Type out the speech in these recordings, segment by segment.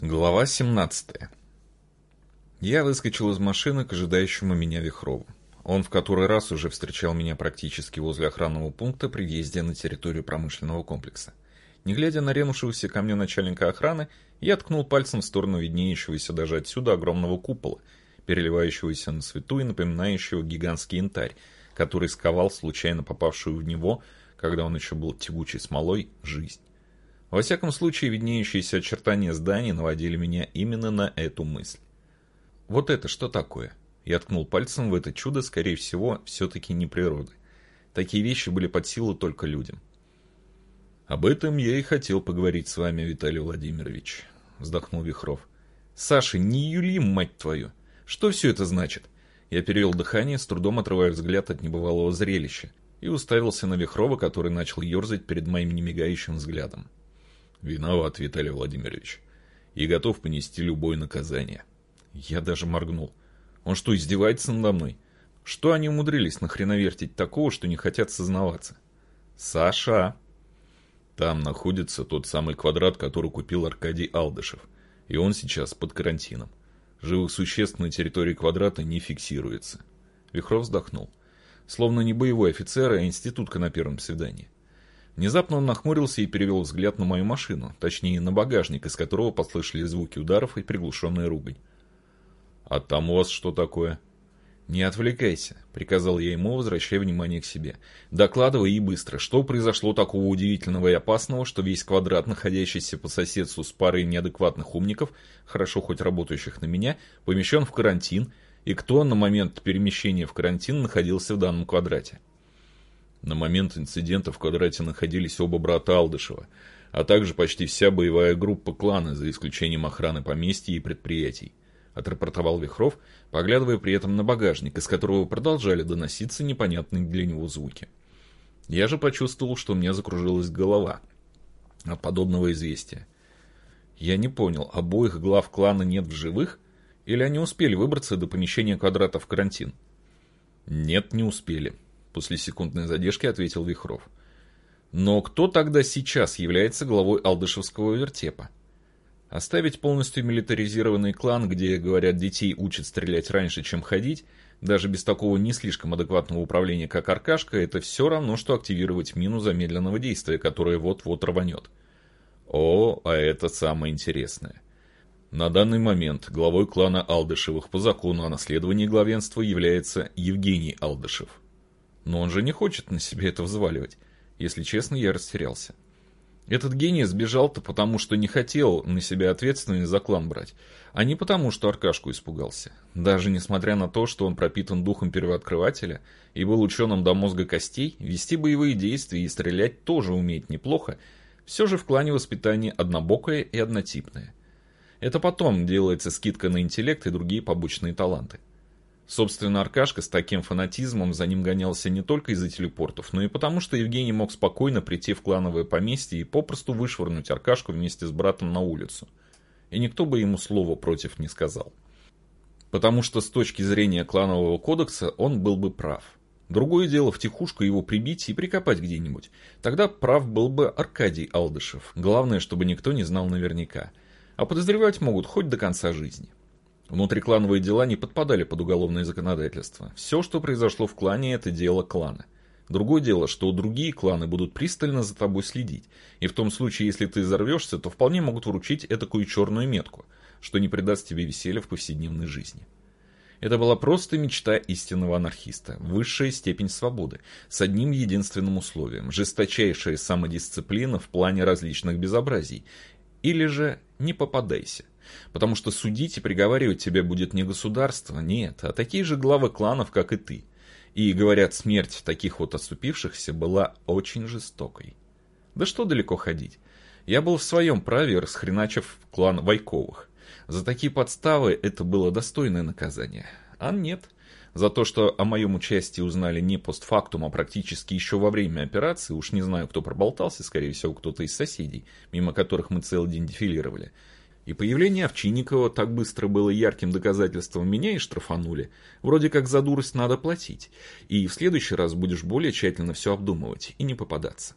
Глава 17. Я выскочил из машины к ожидающему меня Вихрову. Он в который раз уже встречал меня практически возле охранного пункта при въезде на территорию промышленного комплекса. Не глядя на ренувшегося ко мне начальника охраны, я ткнул пальцем в сторону виднеющегося даже отсюда огромного купола, переливающегося на свету и напоминающего гигантский янтарь, который сковал случайно попавшую в него, когда он еще был тягучей смолой, жизнь. Во всяком случае, виднеющиеся очертания зданий наводили меня именно на эту мысль. Вот это что такое? Я ткнул пальцем в это чудо, скорее всего, все-таки не природы. Такие вещи были под силу только людям. «Об этом я и хотел поговорить с вами, Виталий Владимирович», — вздохнул Вихров. «Саша, не юлим, мать твою! Что все это значит?» Я перевел дыхание, с трудом отрывая взгляд от небывалого зрелища, и уставился на Вихрова, который начал ерзать перед моим немигающим взглядом. Виноват, Виталий Владимирович. И готов понести любое наказание. Я даже моргнул. Он что, издевается надо мной? Что они умудрились нахреновертить такого, что не хотят сознаваться? Саша! Там находится тот самый квадрат, который купил Аркадий Алдышев. И он сейчас под карантином. Живых существ на территории квадрата не фиксируется. Вихров вздохнул. Словно не боевой офицер, а институтка на первом свидании. Внезапно он нахмурился и перевел взгляд на мою машину, точнее на багажник, из которого послышались звуки ударов и приглушенная ругань. «А там у вас что такое?» «Не отвлекайся», — приказал я ему, возвращая внимание к себе. «Докладывай и быстро, что произошло такого удивительного и опасного, что весь квадрат, находящийся по соседству с парой неадекватных умников, хорошо хоть работающих на меня, помещен в карантин, и кто на момент перемещения в карантин находился в данном квадрате?» На момент инцидента в квадрате находились оба брата Алдышева, а также почти вся боевая группа клана, за исключением охраны поместья и предприятий, отрапортовал Вихров, поглядывая при этом на багажник, из которого продолжали доноситься непонятные для него звуки. Я же почувствовал, что у меня закружилась голова от подобного известия. Я не понял, обоих глав клана нет в живых, или они успели выбраться до помещения квадрата в карантин? Нет, не успели, После секундной задержки ответил Вихров. Но кто тогда сейчас является главой Алдышевского вертепа? Оставить полностью милитаризированный клан, где, говорят, детей учат стрелять раньше, чем ходить, даже без такого не слишком адекватного управления, как Аркашка, это все равно, что активировать мину замедленного действия, которая вот-вот рванет. О, а это самое интересное. На данный момент главой клана Алдышевых по закону о наследовании главенства является Евгений Алдышев. Но он же не хочет на себе это взваливать. Если честно, я растерялся. Этот гений сбежал-то потому, что не хотел на себя ответственность за клан брать, а не потому, что Аркашку испугался. Даже несмотря на то, что он пропитан духом первооткрывателя и был ученым до мозга костей, вести боевые действия и стрелять тоже умеет неплохо, все же в клане воспитание однобокое и однотипное. Это потом делается скидка на интеллект и другие побочные таланты. Собственно, Аркашка с таким фанатизмом за ним гонялся не только из-за телепортов, но и потому, что Евгений мог спокойно прийти в клановое поместье и попросту вышвырнуть Аркашку вместе с братом на улицу. И никто бы ему слова против не сказал. Потому что с точки зрения кланового кодекса он был бы прав. Другое дело втихушку его прибить и прикопать где-нибудь. Тогда прав был бы Аркадий Алдышев. Главное, чтобы никто не знал наверняка. А подозревать могут хоть до конца жизни. Внутриклановые дела не подпадали под уголовное законодательство. Все, что произошло в клане, это дело клана. Другое дело, что другие кланы будут пристально за тобой следить, и в том случае, если ты взорвешься, то вполне могут вручить этакую черную метку, что не придаст тебе веселья в повседневной жизни. Это была просто мечта истинного анархиста, высшая степень свободы, с одним единственным условием – жесточайшая самодисциплина в плане различных безобразий, или же не попадайся – Потому что судить и приговаривать тебя будет не государство, нет, а такие же главы кланов, как и ты. И, говорят, смерть таких вот отступившихся была очень жестокой. Да что далеко ходить. Я был в своем праве, расхреначив клан Вайковых. За такие подставы это было достойное наказание. А нет. За то, что о моем участии узнали не постфактум, а практически еще во время операции, уж не знаю, кто проболтался, скорее всего, кто-то из соседей, мимо которых мы целый день дефилировали, и появление Овчинникова так быстро было ярким доказательством меня и штрафанули. Вроде как за дурость надо платить. И в следующий раз будешь более тщательно все обдумывать и не попадаться.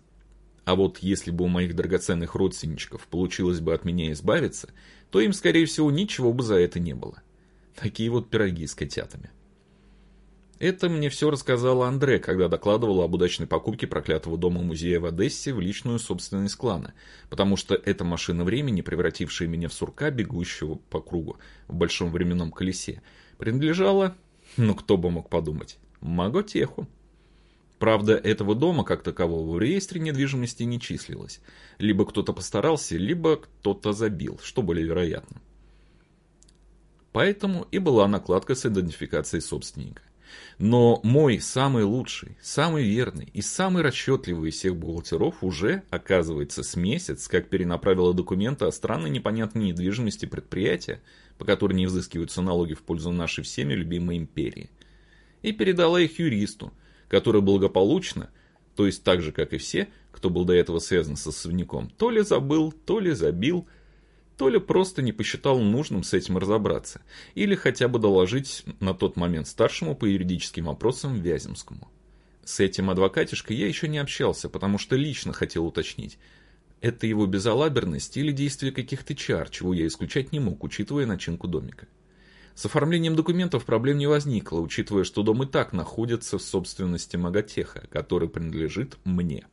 А вот если бы у моих драгоценных родственничков получилось бы от меня избавиться, то им, скорее всего, ничего бы за это не было. Такие вот пироги с котятами. Это мне все рассказала Андре, когда докладывала об удачной покупке проклятого дома-музея в Одессе в личную собственность клана, потому что эта машина времени, превратившая меня в сурка, бегущего по кругу в большом временном колесе, принадлежала, ну кто бы мог подумать, Маготеху. Правда, этого дома как такового в реестре недвижимости не числилось. Либо кто-то постарался, либо кто-то забил, что более вероятно. Поэтому и была накладка с идентификацией собственника. Но мой самый лучший, самый верный и самый расчетливый из всех бухгалтеров уже, оказывается, с месяц, как перенаправила документы о странной непонятной недвижимости предприятия, по которой не взыскиваются налоги в пользу нашей всеми любимой империи, и передала их юристу, который благополучно, то есть так же, как и все, кто был до этого связан со особняком, то ли забыл, то ли забил – то ли просто не посчитал нужным с этим разобраться, или хотя бы доложить на тот момент старшему по юридическим вопросам Вяземскому. С этим адвокатишкой я еще не общался, потому что лично хотел уточнить, это его безалаберность или действие каких-то чар, чего я исключать не мог, учитывая начинку домика. С оформлением документов проблем не возникло, учитывая, что дом и так находится в собственности Маготеха, который принадлежит мне.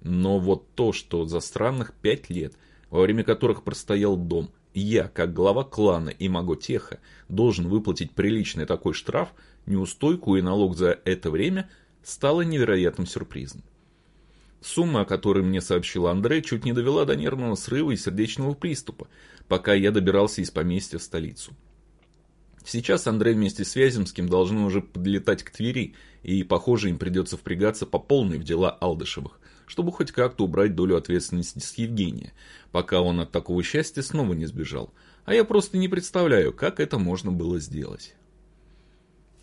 Но вот то, что за странных пять лет – во время которых простоял дом, я, как глава клана и Маготеха, должен выплатить приличный такой штраф, неустойку и налог за это время, стало невероятным сюрпризом. Сумма, о которой мне сообщил Андрей, чуть не довела до нервного срыва и сердечного приступа, пока я добирался из поместья в столицу. Сейчас Андрей вместе с Вяземским должны уже подлетать к Твери, и, похоже, им придется впрягаться по полной в дела Алдышевых чтобы хоть как-то убрать долю ответственности с Евгения, пока он от такого счастья снова не сбежал. А я просто не представляю, как это можно было сделать.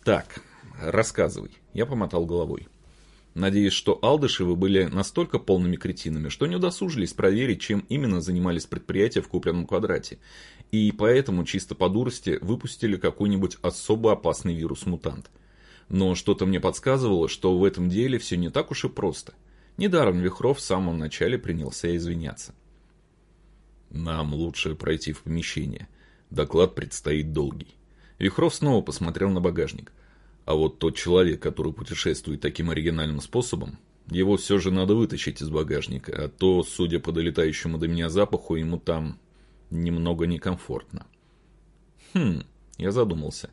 Так, рассказывай. Я помотал головой. Надеюсь, что Алдышевы были настолько полными кретинами, что не удосужились проверить, чем именно занимались предприятия в купленном квадрате, и поэтому чисто по дурости выпустили какой-нибудь особо опасный вирус-мутант. Но что-то мне подсказывало, что в этом деле все не так уж и просто – Недаром Вихров в самом начале принялся извиняться. «Нам лучше пройти в помещение. Доклад предстоит долгий». Вихров снова посмотрел на багажник. А вот тот человек, который путешествует таким оригинальным способом, его все же надо вытащить из багажника, а то, судя по долетающему до меня запаху, ему там немного некомфортно. Хм, я задумался.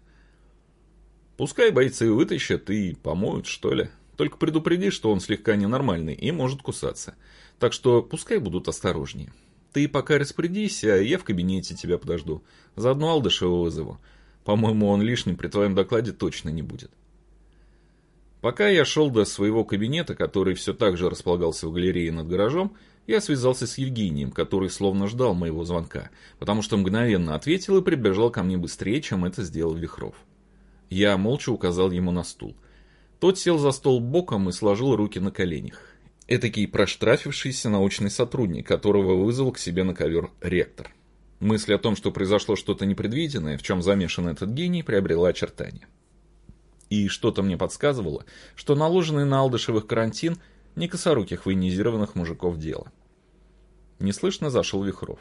Пускай бойцы вытащат и помоют, что ли. Только предупреди, что он слегка ненормальный и может кусаться. Так что пускай будут осторожнее. Ты пока распорядись, а я в кабинете тебя подожду. Заодно Алдышева вызову. По-моему, он лишним при твоем докладе точно не будет. Пока я шел до своего кабинета, который все так же располагался в галерее над гаражом, я связался с Евгением, который словно ждал моего звонка, потому что мгновенно ответил и прибежал ко мне быстрее, чем это сделал Вихров. Я молча указал ему на стул – тот сел за стол боком и сложил руки на коленях. Этакий проштрафившийся научный сотрудник, которого вызвал к себе на ковер ректор. Мысль о том, что произошло что-то непредвиденное, в чем замешан этот гений, приобрела очертания. И что-то мне подсказывало, что наложенный на Алдышевых карантин не косоруких военизированных мужиков дело. Неслышно зашел Вихров.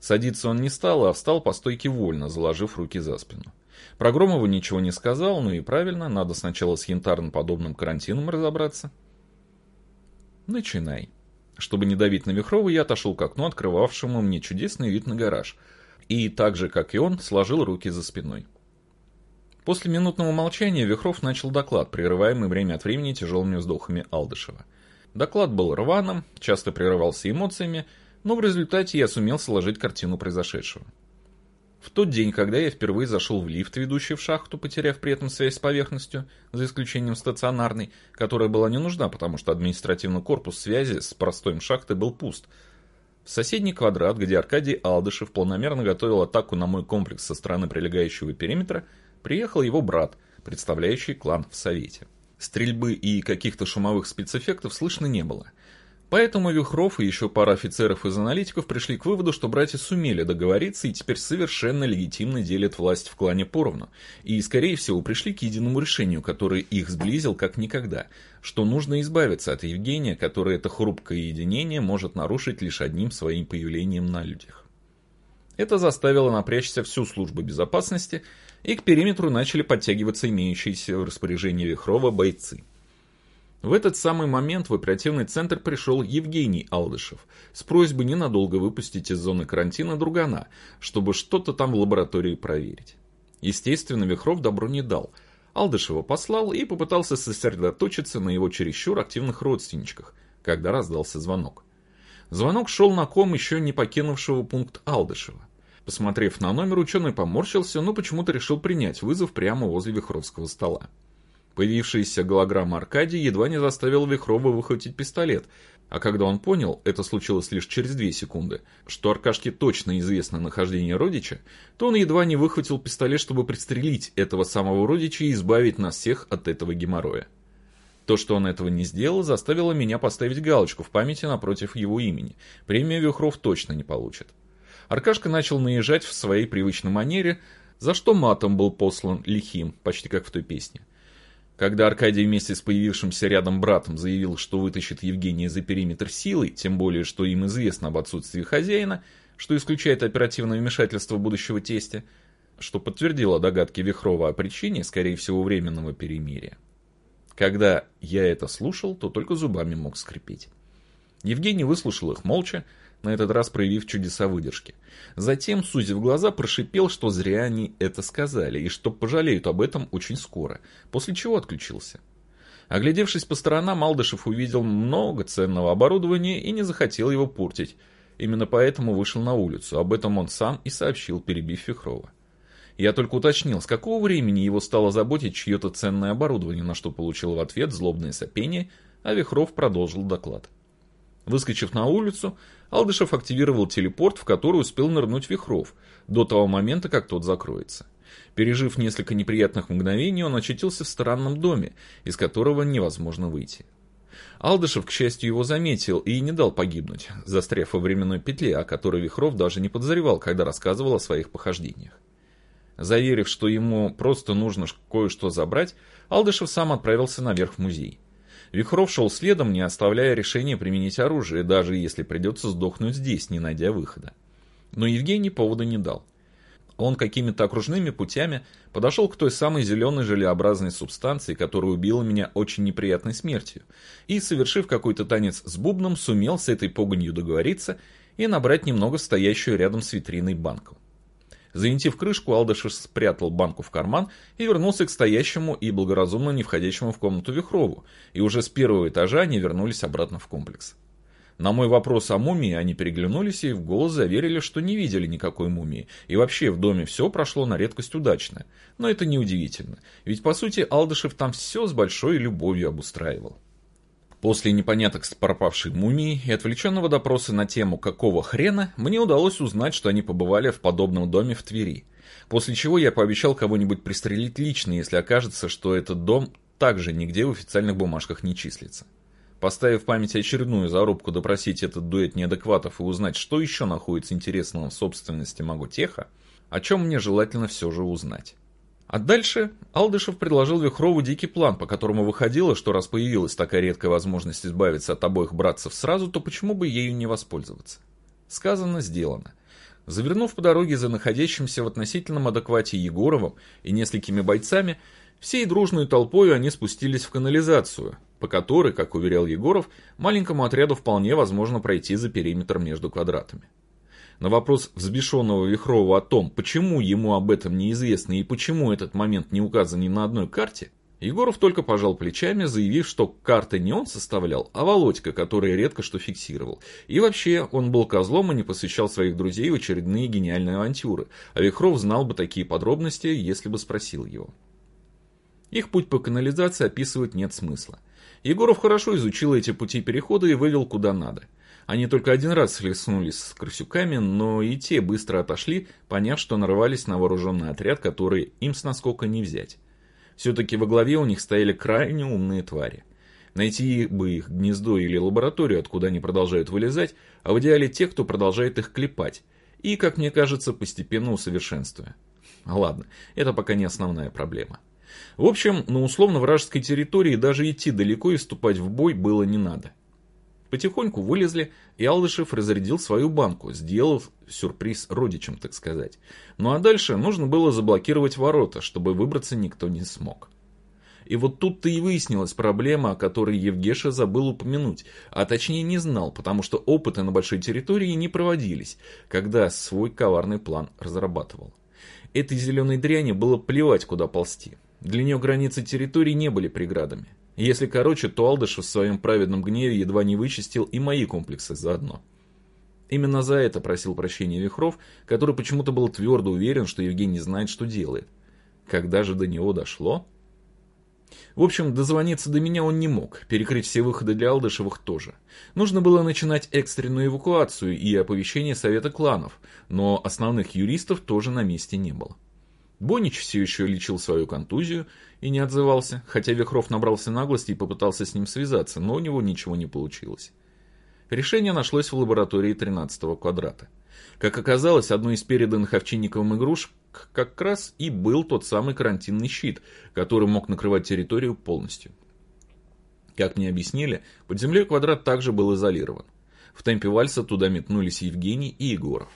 Садиться он не стал, а встал по стойке вольно, заложив руки за спину. Про Громова ничего не сказал, ну и правильно, надо сначала с янтарно-подобным карантином разобраться. Начинай. Чтобы не давить на Вихрова, я отошел к окну, открывавшему мне чудесный вид на гараж. И так же, как и он, сложил руки за спиной. После минутного молчания Вихров начал доклад, прерываемый время от времени тяжелыми вздохами Алдышева. Доклад был рваным, часто прерывался эмоциями, но в результате я сумел сложить картину произошедшего. В тот день, когда я впервые зашел в лифт, ведущий в шахту, потеряв при этом связь с поверхностью, за исключением стационарной, которая была не нужна, потому что административный корпус связи с простой шахтой был пуст, в соседний квадрат, где Аркадий Алдышев планомерно готовил атаку на мой комплекс со стороны прилегающего периметра, приехал его брат, представляющий клан в Совете. Стрельбы и каких-то шумовых спецэффектов слышно не было. Поэтому Вихров и еще пара офицеров из аналитиков пришли к выводу, что братья сумели договориться и теперь совершенно легитимно делят власть в клане поровну. И, скорее всего, пришли к единому решению, которое их сблизил как никогда, что нужно избавиться от Евгения, который это хрупкое единение может нарушить лишь одним своим появлением на людях. Это заставило напрячься всю службу безопасности, и к периметру начали подтягиваться имеющиеся в распоряжении Вихрова бойцы. В этот самый момент в оперативный центр пришел Евгений Алдышев с просьбой ненадолго выпустить из зоны карантина другана, чтобы что-то там в лаборатории проверить. Естественно, Вихров добро не дал. Алдышева послал и попытался сосредоточиться на его чересчур активных родственничках, когда раздался звонок. Звонок шел на ком еще не покинувшего пункт Алдышева. Посмотрев на номер, ученый поморщился, но почему-то решил принять вызов прямо возле Вихровского стола. Появившаяся голограмма Аркадия едва не заставила Вихрова выхватить пистолет, а когда он понял, это случилось лишь через две секунды, что Аркашке точно известно нахождение родича, то он едва не выхватил пистолет, чтобы пристрелить этого самого родича и избавить нас всех от этого геморроя. То, что он этого не сделал, заставило меня поставить галочку в памяти напротив его имени. Премию Вихров точно не получит. Аркашка начал наезжать в своей привычной манере, за что матом был послан лихим, почти как в той песне. Когда Аркадий вместе с появившимся рядом братом заявил, что вытащит Евгения за периметр силой, тем более, что им известно об отсутствии хозяина, что исключает оперативное вмешательство будущего тестя, что подтвердило догадки Вихрова о причине, скорее всего, временного перемирия. Когда я это слушал, то только зубами мог скрипеть. Евгений выслушал их молча, на этот раз проявив чудеса выдержки. Затем, сузив глаза, прошипел, что зря они это сказали, и что пожалеют об этом очень скоро, после чего отключился. Оглядевшись по сторонам, Алдышев увидел много ценного оборудования и не захотел его портить. Именно поэтому вышел на улицу, об этом он сам и сообщил, перебив Фихрова. Я только уточнил, с какого времени его стало заботить чье-то ценное оборудование, на что получил в ответ злобное сопение, а Вихров продолжил доклад. Выскочив на улицу, Алдышев активировал телепорт, в который успел нырнуть Вихров, до того момента, как тот закроется. Пережив несколько неприятных мгновений, он очутился в странном доме, из которого невозможно выйти. Алдышев, к счастью, его заметил и не дал погибнуть, застряв во временной петле, о которой Вихров даже не подозревал, когда рассказывал о своих похождениях. Заверив, что ему просто нужно кое-что забрать, Алдышев сам отправился наверх в музей. Вихров шел следом, не оставляя решения применить оружие, даже если придется сдохнуть здесь, не найдя выхода. Но Евгений повода не дал. Он какими-то окружными путями подошел к той самой зеленой желеобразной субстанции, которая убила меня очень неприятной смертью, и, совершив какой-то танец с бубном, сумел с этой погонью договориться и набрать немного стоящую рядом с витриной банку. Завинтив крышку, Алдышев спрятал банку в карман и вернулся к стоящему и благоразумно не входящему в комнату Вихрову, и уже с первого этажа они вернулись обратно в комплекс. На мой вопрос о мумии они переглянулись и в голос заверили, что не видели никакой мумии, и вообще в доме все прошло на редкость удачно. Но это неудивительно, ведь по сути Алдышев там все с большой любовью обустраивал. После непоняток с пропавшей мумией и отвлеченного допроса на тему «какого хрена» мне удалось узнать, что они побывали в подобном доме в Твери. После чего я пообещал кого-нибудь пристрелить лично, если окажется, что этот дом также нигде в официальных бумажках не числится. Поставив в памяти очередную зарубку допросить этот дуэт неадекватов и узнать, что еще находится интересного в собственности Маготеха, о чем мне желательно все же узнать. А дальше Алдышев предложил Вихрову дикий план, по которому выходило, что раз появилась такая редкая возможность избавиться от обоих братцев сразу, то почему бы ею не воспользоваться? Сказано, сделано. Завернув по дороге за находящимся в относительном адеквате Егоровым и несколькими бойцами, всей дружной толпой они спустились в канализацию, по которой, как уверял Егоров, маленькому отряду вполне возможно пройти за периметр между квадратами. На вопрос взбешенного Вихрова о том, почему ему об этом неизвестно и почему этот момент не указан ни на одной карте, Егоров только пожал плечами, заявив, что карты не он составлял, а Володька, который редко что фиксировал. И вообще, он был козлом и не посвящал своих друзей в очередные гениальные авантюры, а Вихров знал бы такие подробности, если бы спросил его. Их путь по канализации описывать нет смысла. Егоров хорошо изучил эти пути перехода и вывел куда надо – они только один раз схлестнулись с крысюками, но и те быстро отошли, поняв, что нарвались на вооруженный отряд, который им с наскока не взять. Все-таки во главе у них стояли крайне умные твари. Найти бы их гнездо или лабораторию, откуда они продолжают вылезать, а в идеале тех, кто продолжает их клепать. И, как мне кажется, постепенно усовершенствуя. Ладно, это пока не основная проблема. В общем, на условно-вражеской территории даже идти далеко и вступать в бой было не надо. Потихоньку вылезли, и Алдышев разрядил свою банку, сделав сюрприз родичам, так сказать. Ну а дальше нужно было заблокировать ворота, чтобы выбраться никто не смог. И вот тут-то и выяснилась проблема, о которой Евгеша забыл упомянуть, а точнее не знал, потому что опыты на большой территории не проводились, когда свой коварный план разрабатывал. Этой зеленой дряни было плевать, куда ползти. Для нее границы территории не были преградами. Если короче, то Алдышев в своем праведном гневе едва не вычистил и мои комплексы заодно. Именно за это просил прощения Вихров, который почему-то был твердо уверен, что Евгений знает, что делает. Когда же до него дошло? В общем, дозвониться до меня он не мог, перекрыть все выходы для Алдышевых тоже. Нужно было начинать экстренную эвакуацию и оповещение Совета кланов, но основных юристов тоже на месте не было. Бонич все еще лечил свою контузию и не отзывался, хотя Вихров набрался наглости и попытался с ним связаться, но у него ничего не получилось. Решение нашлось в лаборатории 13-го квадрата. Как оказалось, одной из переданных Овчинниковым игрушек как раз и был тот самый карантинный щит, который мог накрывать территорию полностью. Как мне объяснили, под землей квадрат также был изолирован. В темпе вальса туда метнулись Евгений и Егоров.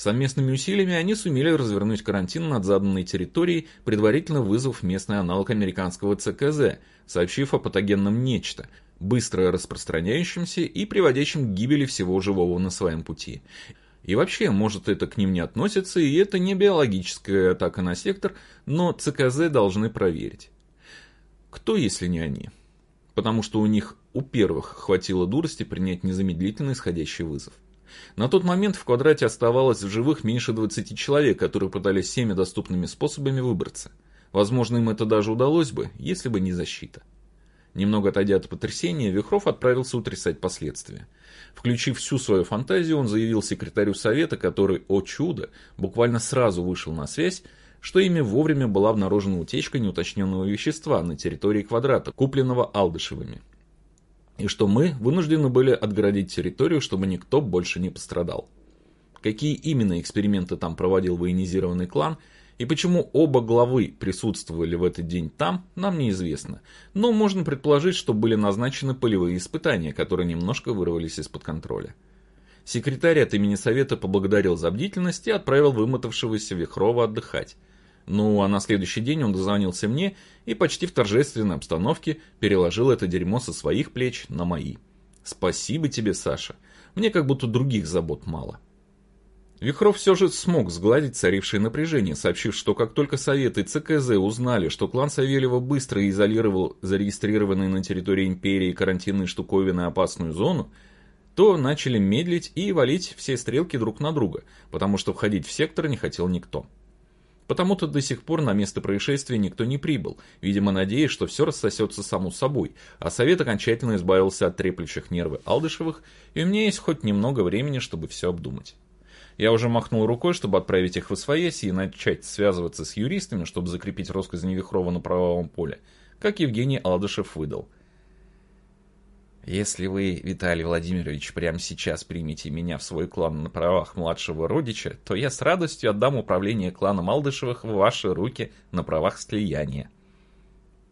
Совместными усилиями они сумели развернуть карантин над заданной территорией, предварительно вызвав местный аналог американского ЦКЗ, сообщив о патогенном нечто, быстро распространяющемся и приводящем к гибели всего живого на своем пути. И вообще, может это к ним не относится, и это не биологическая атака на сектор, но ЦКЗ должны проверить. Кто, если не они? Потому что у них у первых хватило дурости принять незамедлительно исходящий вызов. На тот момент в квадрате оставалось в живых меньше 20 человек, которые пытались всеми доступными способами выбраться. Возможно, им это даже удалось бы, если бы не защита. Немного отойдя от потрясения, Вихров отправился утрясать последствия. Включив всю свою фантазию, он заявил секретарю совета, который, о чудо, буквально сразу вышел на связь, что ими вовремя была обнаружена утечка неуточненного вещества на территории квадрата, купленного Алдышевыми и что мы вынуждены были отгородить территорию, чтобы никто больше не пострадал. Какие именно эксперименты там проводил военизированный клан и почему оба главы присутствовали в этот день там, нам неизвестно, но можно предположить, что были назначены полевые испытания, которые немножко вырвались из-под контроля. Секретарь от имени Совета поблагодарил за бдительность и отправил вымотавшегося Вихрова отдыхать. Ну, а на следующий день он дозвонился мне и почти в торжественной обстановке переложил это дерьмо со своих плеч на мои. Спасибо тебе, Саша. Мне как будто других забот мало. Вихров все же смог сгладить царившее напряжение, сообщив, что как только Советы ЦКЗ узнали, что клан Савельева быстро изолировал зарегистрированные на территории империи карантинные штуковины опасную зону, то начали медлить и валить все стрелки друг на друга, потому что входить в сектор не хотел никто. Потому-то до сих пор на место происшествия никто не прибыл, видимо надеясь, что все рассосется само собой, а совет окончательно избавился от треплящих нервы Алдышевых, и у меня есть хоть немного времени, чтобы все обдумать. Я уже махнул рукой, чтобы отправить их в освоясь и начать связываться с юристами, чтобы закрепить россказни Вихрова на правовом поле, как Евгений Алдышев выдал – если вы, Виталий Владимирович, прямо сейчас примете меня в свой клан на правах младшего родича, то я с радостью отдам управление кланом Алдышевых в ваши руки на правах слияния.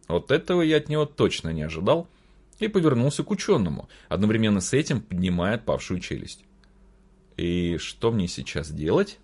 Вот этого я от него точно не ожидал и повернулся к ученому, одновременно с этим поднимая отпавшую челюсть. И что мне сейчас делать?